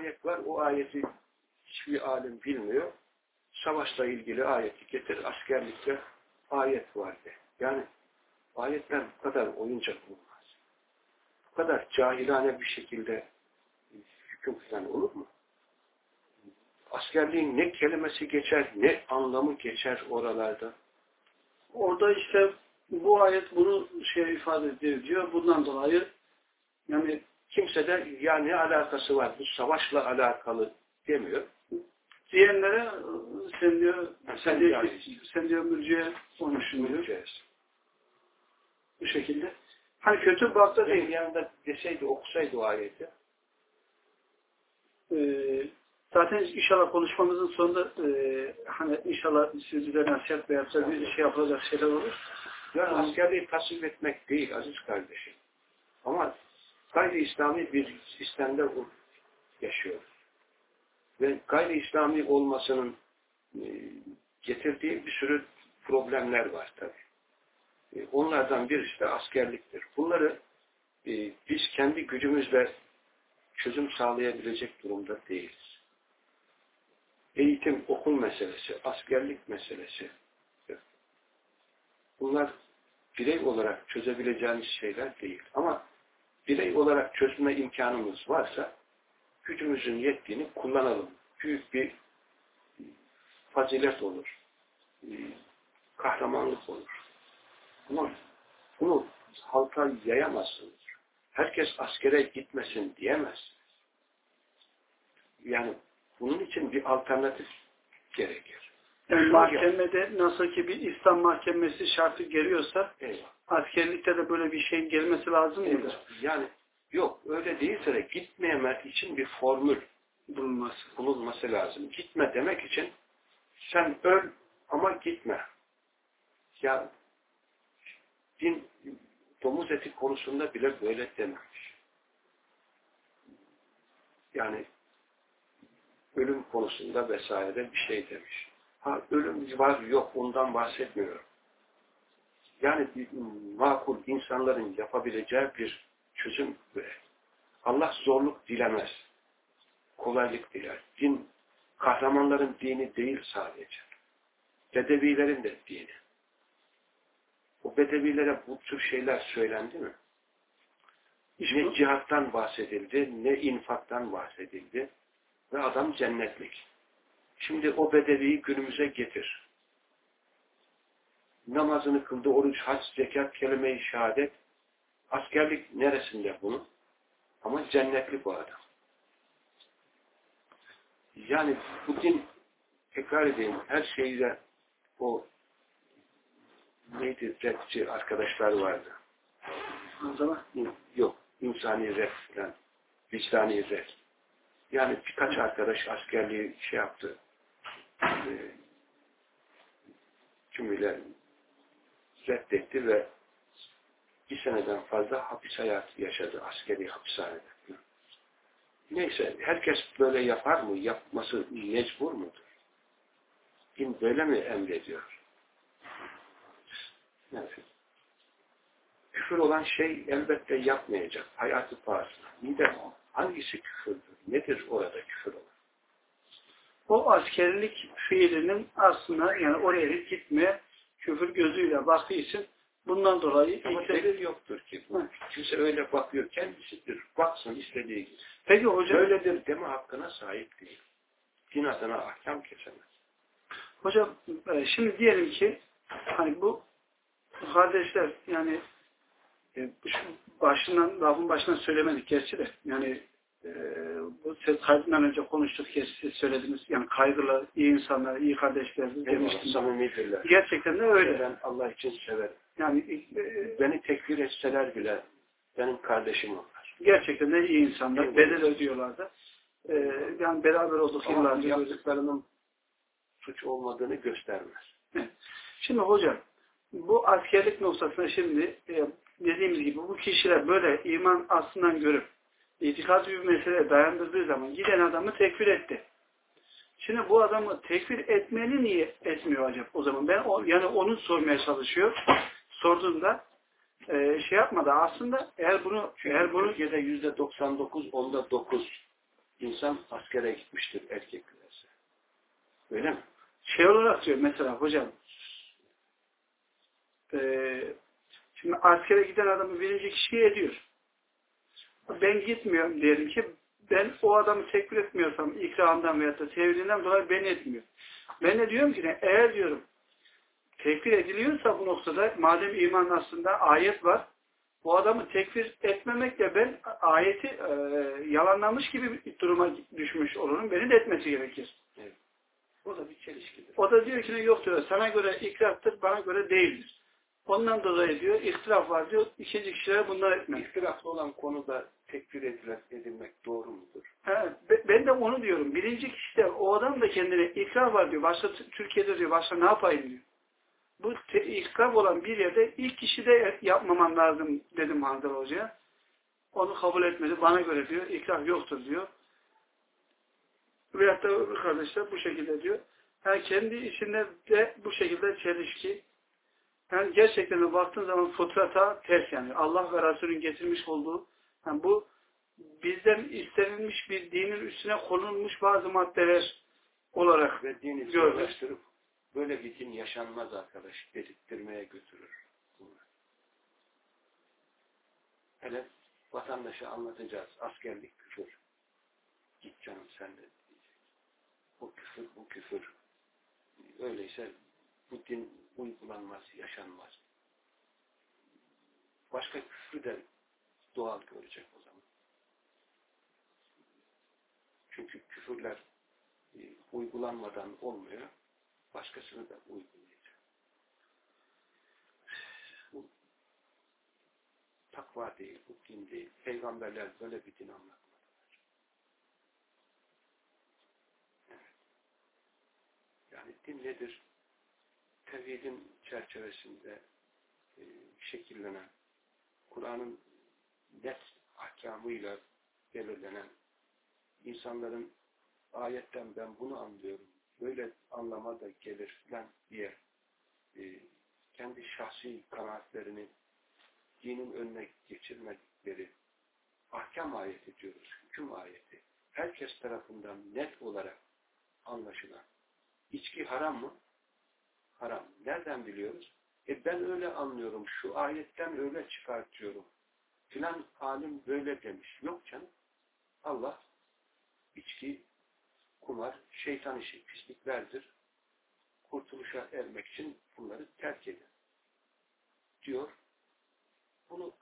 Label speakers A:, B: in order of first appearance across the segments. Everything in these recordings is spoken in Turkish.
A: ayet var. O ayeti hiçbir alim bilmiyor. Savaşla ilgili ayeti getir. Askerlikte ayet var de. Yani ayetler bu kadar oyuncak olmaz. Bu kadar cahilane bir şekilde hüküm falan olur mu? Askerliğin ne kelimesi geçer, ne anlamı geçer oralarda.
B: Orada işte bu ayet bunu şey ifade ediyor diyor. Bundan dolayı yani
A: Kimse de ya ne alakası var bu savaşla alakalı demiyor.
B: diyenlere sen diyor
A: sen
B: diyor, sen diyor mürciye olmuşsun diyor. Bu şekilde. Hani kötü bakta değil.
A: yanında deseydi, okusaydı o ayeti.
B: Ee, zaten inşallah konuşmamızın sonunda e, hani inşallah sizlere nasihat veya da bir şey yapılacak şeyler olur.
A: Yani askerliği tasvip etmek değil aziz kardeşim. Ama gayri İslami bir sistemde yaşıyoruz. Ve gayri İslami olmasının e, getirdiği bir sürü problemler var tabii. E, Onlardan birisi de askerliktir. Bunları e, biz kendi gücümüzle çözüm sağlayabilecek durumda değiliz. Eğitim, okul meselesi, askerlik meselesi. Bunlar birey olarak çözebileceğimiz şeyler değil. Ama birey olarak çözme imkanımız varsa gücümüzün yettiğini kullanalım. Büyük bir fazilet olur. Kahramanlık olur. Ama bunu halka yayamazsınız. Herkes askere gitmesin diyemez. Yani bunun için bir alternatif gerekir.
B: Yani mahkemede nasıl ki bir İslam mahkemesi şartı geliyorsa
A: Eyvah.
B: askerlikte de böyle bir şeyin gelmesi lazım mıdır?
A: Eyvah. Yani yok öyle değilse de gitmeyemek için bir formül
B: Bulunması.
A: bulunması lazım. Gitme demek için sen öl ama gitme. Ya din domuz eti konusunda bile böyle dememiş. Yani ölüm konusunda vesaire bir şey demiş. Ha ölüm var yok ondan bahsetmiyorum. Yani bir makul insanların yapabileceği bir çözüm ve Allah zorluk dilemez. Kolaylık diler. Din kahramanların dini değil sadece. Bedevilerin de dini. O bedevilere bu tür şeyler söylendi mi? Ne cihattan bahsedildi, ne infaktan bahsedildi ve adam cennetlik. Şimdi o bedeviyi günümüze getir. Namazını kıldı, oruç, hac, zekat, kelime-i şehadet. Askerlik neresinde bunun? Ama cennetlik bu adam. Yani bu tekrar edeyim, her şeyde o neydi, rapçi arkadaşlar vardı.
B: O zaman
A: Yok, insani rap falan, vicdani rap. Yani birkaç arkadaş askerliği şey yaptı. Tümüyle reddetti ve bir seneden fazla hapis hayatı yaşadı askeri hapishanede. Neyse, herkes böyle yapar mı? Yapması mecbur mudur? Din böyle mi emrediyor? Evet. Küfür olan şey elbette yapmayacak. Hayatı pahasına. İyi de hangisi küfürdür? Nedir orada küfür olan?
B: O askerlik fiilinin aslında yani oraya hiç gitmeye küfür gözüyle baktığı için bundan dolayı
A: Ama delil yoktur ki. Bu kimse öyle bakıyor. Kendisidir. Baksın istediği gibi.
B: Peki hocam,
A: Böyledir deme hakkına sahip değil. Din adına ahkam kesemez.
B: hocam e, şimdi diyelim ki hani bu kardeşler yani e, başından, lafın başından söylemedik gerçi de yani e, bu ses kaydından önce konuştuk gerçi siz söylediniz yani kaygılı, iyi insanlar, iyi kardeşler demiştiniz.
A: samimidirler.
B: Gerçekten de öyle.
A: Ben Allah için severim.
B: Yani e,
A: Beni tekfir etseler bile benim kardeşim onlar.
B: gerçekten de iyi insanlar.
A: Eyvallah.
B: Bedel ödüyorlar da. E, yani beraber olduk
A: Ama
B: yıllarca.
A: yaptıklarının suç olmadığını göstermez.
B: Evet. Şimdi hocam bu askerlik noktasında şimdi e, dediğimiz gibi bu kişiler böyle iman aslından görüp itikad bir meseleye dayandırdığı zaman giden adamı tekfir etti. Şimdi bu adamı tekfir etmeli niye etmiyor acaba o zaman? Ben o, yani onu sormaya çalışıyor. Sorduğunda e, şey yapmadı. Aslında eğer bunu eğer bunu
A: Türkiye'de yüzde 99 onda 9 insan askere gitmiştir erkeklerse. Öyle mi?
B: Şey olarak diyor mesela hocam eee şimdi askere giden adamı birinci kişiye ediyor. Ben gitmiyorum diyelim ki ben o adamı tekfir etmiyorsam ikramdan veyahut da sevdiğinden dolayı beni etmiyor. Ben de diyorum ki? Eğer diyorum tekfir ediliyorsa bu noktada madem iman aslında ayet var bu adamı tekfir etmemekle ben ayeti e, yalanlamış gibi bir duruma düşmüş olurum. Beni de etmesi gerekir.
A: O da bir çelişkidir.
B: O da diyor ki yok diyor. Sana göre ikraftır, bana göre değildir. Ondan dolayı diyor ihtilaf var diyor. İkinci kişilere bunlar etmez.
A: İhtilaflı olan konuda tekfir edilmek doğru mudur?
B: He, be- ben de onu diyorum. Birinci kişide o adam da kendine ikrar var diyor. Başka Türkiye'de diyor. Başka ne yapayım diyor. Bu ikrar olan bir yerde ilk kişide yapmaman lazım dedim Handal Hoca'ya. Onu kabul etmedi. Bana göre diyor. ikrar yoktur diyor. Veyahut da kardeşler bu şekilde diyor. Yani kendi içinde de bu şekilde çelişki. Yani gerçekten de baktığın zaman fıtrata ters yani. Allah ve Resulün getirmiş olduğu yani bu bizden istenilmiş bir dinin üstüne konulmuş bazı maddeler olarak
A: Ve dini zorlaştırıp böyle bir din yaşanmaz arkadaş dedirttirmeye götürür. Hele vatandaşa anlatacağız. Askerlik küfür. Git canım sen de diyecek. Bu küfür, bu küfür. Öyleyse bu din uygulanmaz, yaşanmaz. Başka küfrü de doğal görecek o zaman. Çünkü küfürler e, uygulanmadan olmuyor. Başkasını da uygulayacak. Bu takva değil, bu din değil. Peygamberler böyle bir din anlatmadılar. Yani din nedir? Tevhidin çerçevesinde e, şekillenen, Kur'an'ın net ahkamıyla belirlenen, insanların ayetten ben bunu anlıyorum, böyle anlama da gelir diye e, kendi şahsi kanaatlerini dinin önüne geçirmedikleri ahkam ayeti diyoruz, hüküm ayeti. Herkes tarafından net olarak anlaşılan. İçki haram mı? Haram. Nereden biliyoruz? E ben öyle anlıyorum, şu ayetten öyle çıkartıyorum. Filan alim böyle demiş. Yok canım. Allah içki, kumar, şeytan işi, pisliklerdir. Kurtuluşa ermek için bunları terk edin. Diyor. Bunu,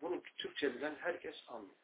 A: bunu Türkçe bilen herkes anlıyor.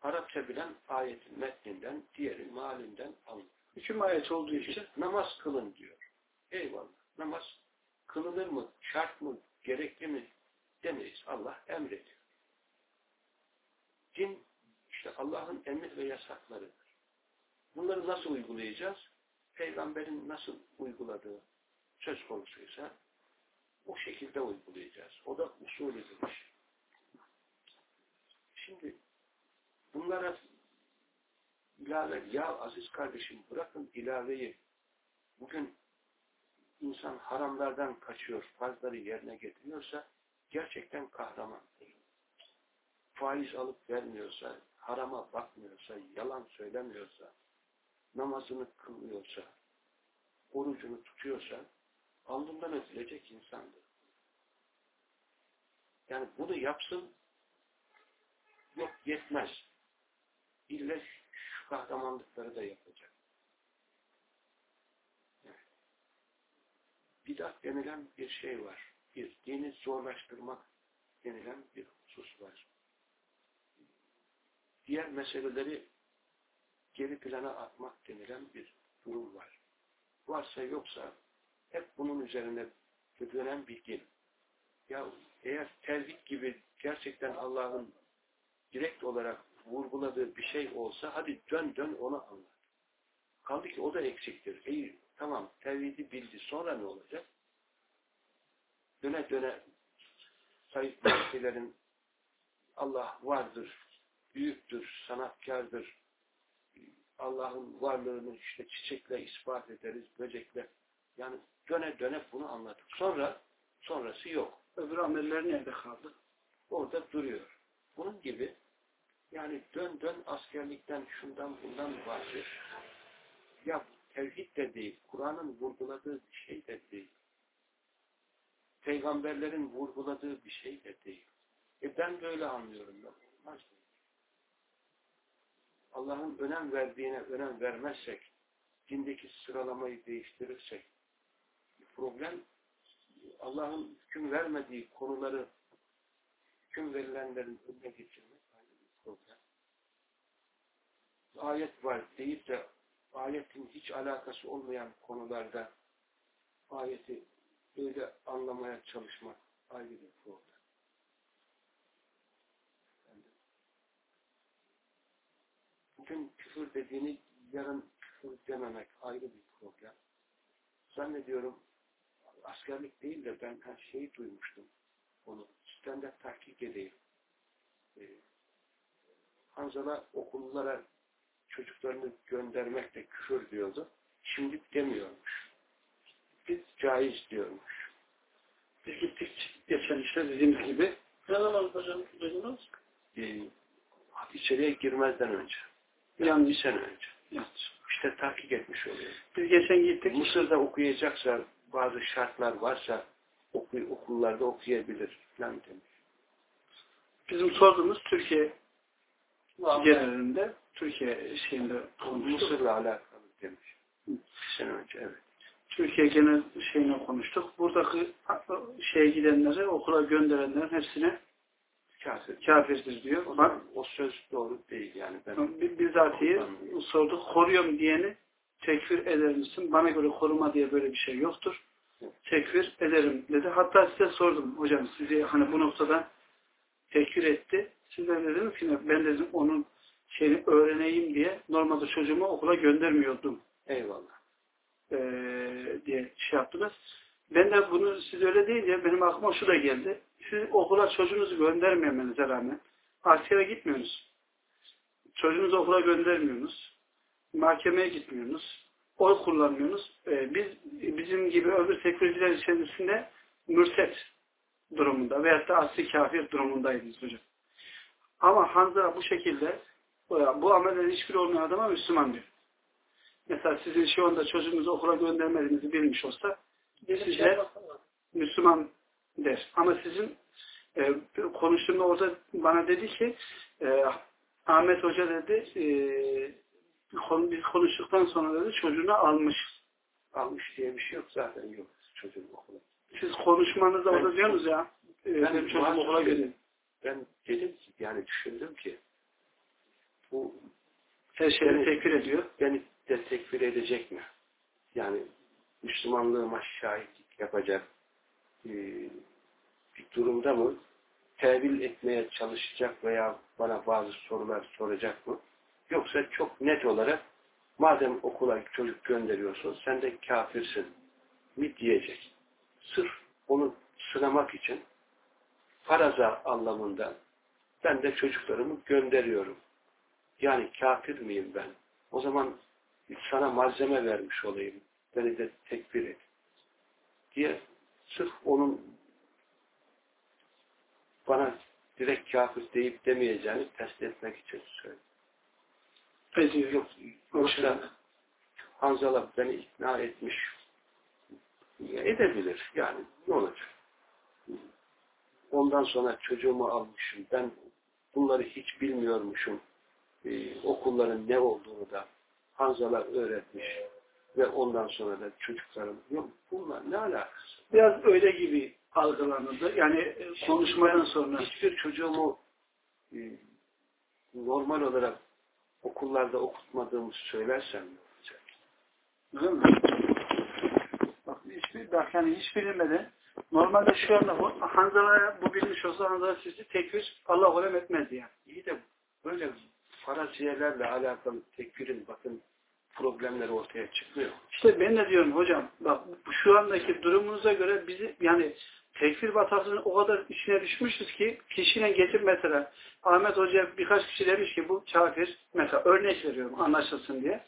A: Arapça bilen ayetin metninden, diğeri malinden anlıyor.
B: hüküm ayeti olduğu için
A: Namaz kılın diyor. Eyvallah. Namaz kılınır mı, şart mı, gerekli mi demeyiz. Allah emrediyor. Din işte Allah'ın emir ve yasaklarıdır. Bunları nasıl uygulayacağız? Peygamberin nasıl uyguladığı söz konusuysa o şekilde uygulayacağız. O da usulü bir iş. Şimdi bunlara ilave, ya aziz kardeşim bırakın ilaveyi. Bugün insan haramlardan kaçıyor, farzları yerine getiriyorsa gerçekten kahraman. Faiz alıp vermiyorsa, harama bakmıyorsa, yalan söylemiyorsa, namazını kılmıyorsa, orucunu tutuyorsa, alnından öpülecek insandır. Yani bunu yapsın, yok yetmez. İlle şu kahramanlıkları da yapacak. Evet. Bidat denilen bir şey var. Bir, dini zorlaştırmak denilen bir husus var. Diğer meseleleri geri plana atmak denilen bir durum var. Varsa yoksa hep bunun üzerine dönen bir din. Ya eğer tevhid gibi gerçekten Allah'ın direkt olarak vurguladığı bir şey olsa hadi dön dön onu anlat. Kaldı ki o da eksiktir. İyi tamam tevhidi bildi sonra ne olacak? Döne döne sayıp meselerin Allah vardır, büyüktür, sanatkardır. Allah'ın varlığını işte çiçekle ispat ederiz, böcekle. Yani döne döne bunu anlattık. Sonra sonrası yok.
B: öbür ameller nerede kaldı?
A: Orada duruyor. Bunun gibi Yani dön dön askerlikten şundan bundan bahset. Ya tevhid de değil, Kur'an'ın vurguladığı bir şey de değil. Peygamberlerin vurguladığı bir şey de değil. E ben böyle anlıyorum. Ya. Allah'ın önem verdiğine önem vermezsek, dindeki sıralamayı değiştirirsek, problem Allah'ın hüküm vermediği konuları hüküm verilenlerin önüne geçirmek ayrı bir problem. Ayet var deyip de ayetin hiç alakası olmayan konularda ayeti böyle anlamaya çalışmak ayrı bir problem. Bugün küfür dediğini yarın küfür dememek ayrı bir problem. Zannediyorum askerlik değil de ben her şeyi duymuştum. Onu standart tahkik edeyim. Ee, Hanzala okullara çocuklarını göndermek de küfür diyordu. Şimdi demiyormuş. Biz caiz diyormuş.
B: Biz gittik geçen işte dediğimiz gibi.
C: Ne zaman hocam duydunuz?
A: Ee, içeriye girmezden önce.
B: Yani
A: Bir sene önce.
B: yanlış.
A: İşte tahkik etmiş oluyor.
B: Biz geçen gittik.
A: Mısır'da okuyacaksa bazı şartlar varsa oku, okullarda okuyabilir falan demiş.
B: Bizim sorduğumuz Türkiye. Genelinde, Türkiye şeyinde.
A: Mısır'la alakalı demiş. Sene önce evet.
B: Türkiye genel şeyine konuştuk. Buradaki şeye gidenleri, okula gönderenlerin hepsine
A: Kafir.
B: kafirdir diyor.
A: O,
B: Bak,
A: o söz doğru değil yani. Ben
B: bi- bizatihi sorduk. Koruyorum diyeni tekfir eder misin? Bana göre koruma diye böyle bir şey yoktur. Tekfir ederim dedi. Hatta size sordum hocam sizi hani bu noktada tekfir etti. Siz de dediniz ki ben dedim onun şeyini öğreneyim diye normalde çocuğumu okula göndermiyordum
A: eyvallah.
B: eee, diye şey yaptınız. Ben de bunu siz öyle deyince benim aklıma şu da geldi. Siz okula çocuğunuzu göndermemenize rağmen askere gitmiyorsunuz. Çocuğunuzu okula göndermiyorsunuz. Mahkemeye gitmiyorsunuz. Oy kullanmıyorsunuz. Ee, biz bizim gibi öbür teknolojiler içerisinde mürtet durumunda veyahut da asli kafir durumundaydınız hocam. Ama Hanzara bu şekilde bu amellerin hiçbiri olmayan adama Müslüman diyor. Mesela sizin şu anda çocuğunuzu okula göndermediğinizi bilmiş olsa
C: şey
B: size
C: yapmasana.
B: Müslüman der. Ama sizin e, konuştuğumda orada bana dedi ki e, Ahmet Hoca dedi e, biz konuştuktan sonra dedi çocuğunu almış.
A: Almış diye bir şey yok zaten yok çocuğun okula.
B: Siz konuşmanızda orada diyorsunuz ya e,
A: Ben
B: çocuğum okula gidin.
A: Ben dedim ki yani düşündüm ki bu
B: Her şeyi
A: Evet.
B: tekfir ediyor.
A: beni de tekfir edecek mi? Yani Müslümanlığıma şahitlik yapacak e, bir durumda mı? Tevil etmeye çalışacak veya bana bazı sorular soracak mı? Yoksa çok net olarak madem okula çocuk gönderiyorsun sen de kafirsin mi diyecek. Sırf onu sınamak için faraza anlamında ben de çocuklarımı gönderiyorum. Yani kafir miyim ben? O zaman sana malzeme vermiş olayım. Beni de tekfir et. Diye sırf onun bana direkt kafir deyip demeyeceğini test etmek için söyledim.
B: Ediyor.
A: Yok, yoksa Hanzala beni ikna etmiş. Edebilir yani. Ne olacak? Ondan sonra çocuğumu almışım. Ben bunları hiç bilmiyormuşum. Ee, okulların ne olduğunu da Hanzala öğretmiş. Ve ondan sonra da çocuklarım. Yok bunlar ne alakası?
B: Biraz öyle gibi algılanırdı. Yani e, konuşmadan sonra.
A: Hiçbir çocuğumu e, normal olarak okullarda okutmadığımı söylersem ne olacak?
B: Öyle mi? Bak, yani hiç bilinmeden normalde şu anda bu Hanzala'ya bu bilmiş olsa Hanzala sizi tekfir Allah alem etmezdi yani.
A: İyi de böyle faraziyelerle alakalı tekfirin bakın problemleri ortaya çıkmıyor.
B: İşte ben de diyorum hocam bak şu andaki durumunuza göre bizi yani tekfir batasının o kadar içine düşmüşüz ki kişiyle geçip mesela Ahmet Hoca birkaç kişi demiş ki bu kafir mesela örnek veriyorum anlaşılsın diye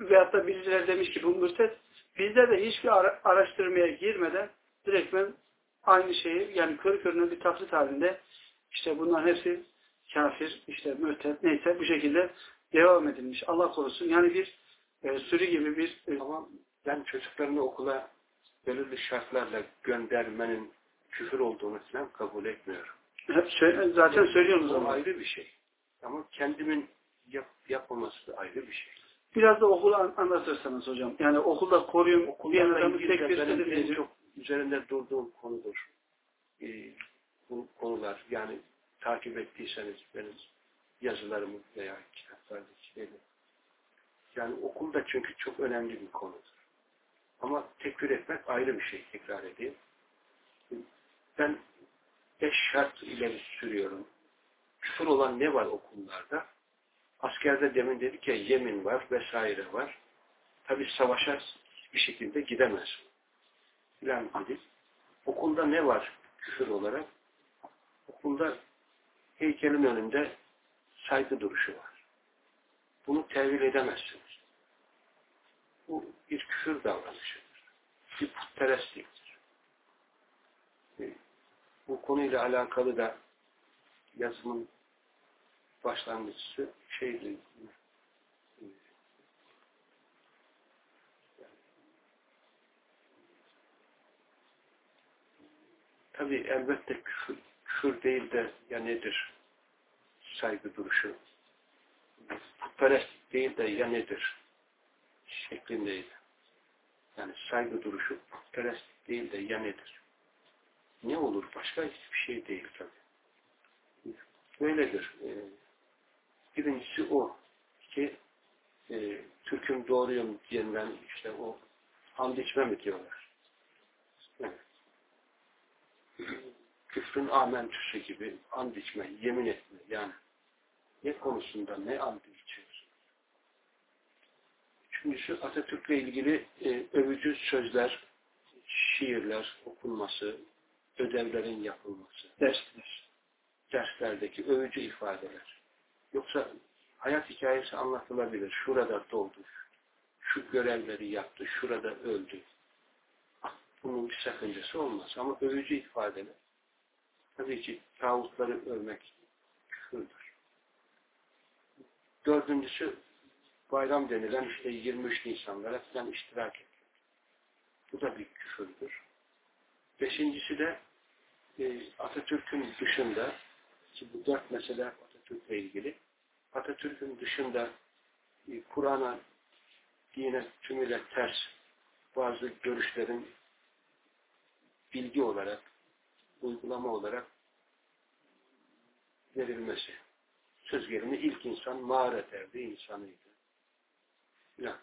B: veyahut da birileri demiş ki bu mürtet bizde de hiçbir ara- araştırmaya girmeden direktmen aynı şeyi yani körü körüne bir taklit halinde işte bunların hepsi kafir, işte mürted neyse bu şekilde devam edilmiş. Allah korusun. Yani bir e, sürü gibi bir e,
A: Ama ben çocuklarını okula belirli şartlarla göndermenin küfür olduğunu falan kabul etmiyorum.
B: hep söyle- zaten söylüyorsunuz ama.
A: ayrı bir şey. Ama kendimin yap, yapmaması da ayrı bir şey.
B: Biraz da okulu an- anlatırsanız hocam. Yani okulda koruyun diyen adamı tek bir
A: benim en çok üzerinde durduğum konudur. Ee, bu konular yani takip ettiyseniz benim yazılarımı veya kitaplardaki şeyleri. Yani okulda çünkü çok önemli bir konudur. Ama tekfir etmek ayrı bir şey tekrar edeyim. Ben beş şart ileri sürüyorum. Küfür olan ne var okullarda? Askerde demin dedik ya yemin var vesaire var. Tabi savaşa bir şekilde gidemez. Filan dedik. Okulda ne var küfür olarak? Okulda heykelin önünde saygı duruşu var. Bunu tevil edemezsiniz. Bu bir küfür davranışıdır. Bir putperestliktir. E, Bu konuyla alakalı da yazımın başlangıcısı şeydi. e, Tabi elbette küfür, küfür değil de ya nedir? Saygı duruşu. Putperest değil de ya nedir? Şeklindeydi. Yani saygı duruşu putperest değil de ya nedir? Ne olur başka hiçbir şey değil tabi. Böyledir. Ee, birincisi o ki e, Türk'üm doğruyum diyenden işte o and içme mi diyorlar. Evet. Küfrün amentüsü gibi and içme, yemin etme yani ne konusunda ne and içiyorsun. Üçüncüsü Atatürk'le ilgili e, övücü sözler, şiirler okunması, ödevlerin yapılması,
B: Dersler.
A: derslerdeki övücü ifadeler. Yoksa hayat hikayesi anlatılabilir. Şurada doğdu, şu görevleri yaptı, şurada öldü. Bunun bir sakıncası olmaz. Ama övücü ifadeler tabii ki tağutları övmek küfürdür. Dördüncüsü bayram denilen işte 23 Nisanlara falan iştirak etmek. Bu da bir küfürdür. Beşincisi de e, Atatürk'ün dışında ki bu dört mesele Atatürk'le ilgili Atatürk'ün dışında e, Kur'an'a dine tümüyle ters bazı görüşlerin bilgi olarak uygulama olarak verilmesi. Söz gelimi ilk insan mağaret erdi insanıydı. Filan.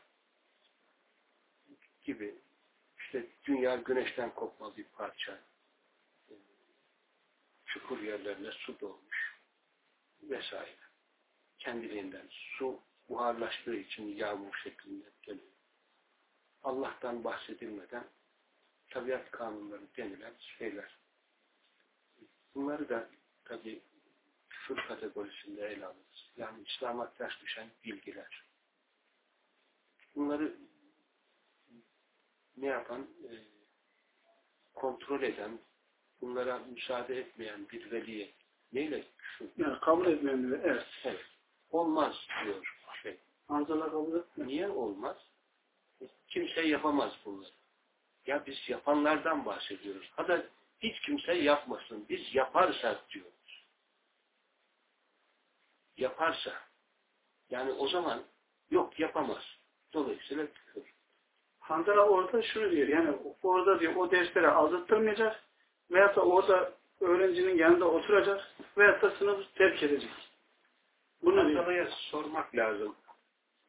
A: Gibi. İşte dünya güneşten kopma bir parça. Çukur yerlerine su dolmuş. Vesaire. Kendiliğinden su buharlaştığı için yağmur şeklinde geliyor. Allah'tan bahsedilmeden tabiat kanunları denilen şeyler. Bunları da tabi küfür kategorisinde ele alırız. Yani İslam'a ters düşen bilgiler. Bunları ne yapan, e, kontrol eden, bunlara müsaade etmeyen bir veliye neyle küfür?
B: Yani kabul etmeyen bile. Evet.
A: Evet. Olmaz diyor şey.
B: Anzalar kabul etmiyor.
A: Niye olmaz? Kimse yapamaz bunları. Ya biz yapanlardan bahsediyoruz. Hadi hiç kimse yapmasın. Biz yaparsak diyoruz. Yaparsa. Yani o zaman yok yapamaz. Dolayısıyla küfür.
B: Handara orada şunu diyor. Yani orada diyor o derslere aldırtmayacak veyahut da orada öğrencinin yanında oturacak veyahut da sınıfı terk edecek. Bunu diyor.
A: Hanzala'ya sormak lazım.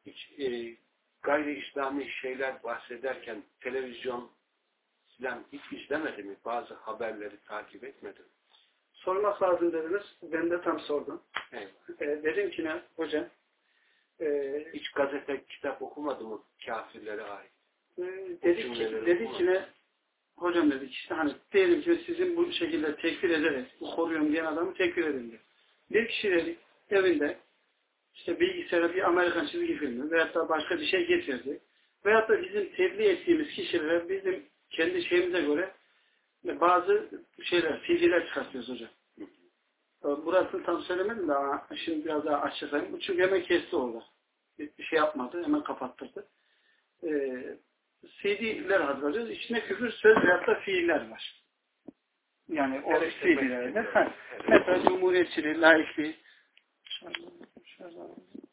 A: Hiç e, gayri İslami şeyler bahsederken televizyon falan hiç izlemedi mi? Bazı haberleri takip etmedi mi?
B: Sormak lazım dediniz. Ben de tam sordum.
A: Evet.
B: E, dedim ki ne hocam? E,
A: Hiç gazete, kitap okumadı mı kafirlere ait?
B: e, dedik ki, dedik ki ne hocam dedik işte hani diyelim ki sizin bu şekilde tekfir ederek bu koruyorum diyen adamı tekfir edildi. Bir kişi dedik evinde işte bilgisayara bir Amerikan çizgi filmi veyahut da başka bir şey getirdi. Veyahut da bizim tebliğ ettiğimiz kişilere bizim kendi şeyimize göre bazı şeyler, CD'ler çıkartıyoruz hocam. Burasını tam söylemedim de şimdi biraz daha açıklayayım. Çünkü hemen kesti orada. Bir şey yapmadı. Hemen kapattırdı. E, CD'ler hazırlıyoruz. İçinde küfür söz veyahut da fiiller var. Yani o CD'lerde. Mesela cumhuriyetçiliği, laikliği. 맞 아,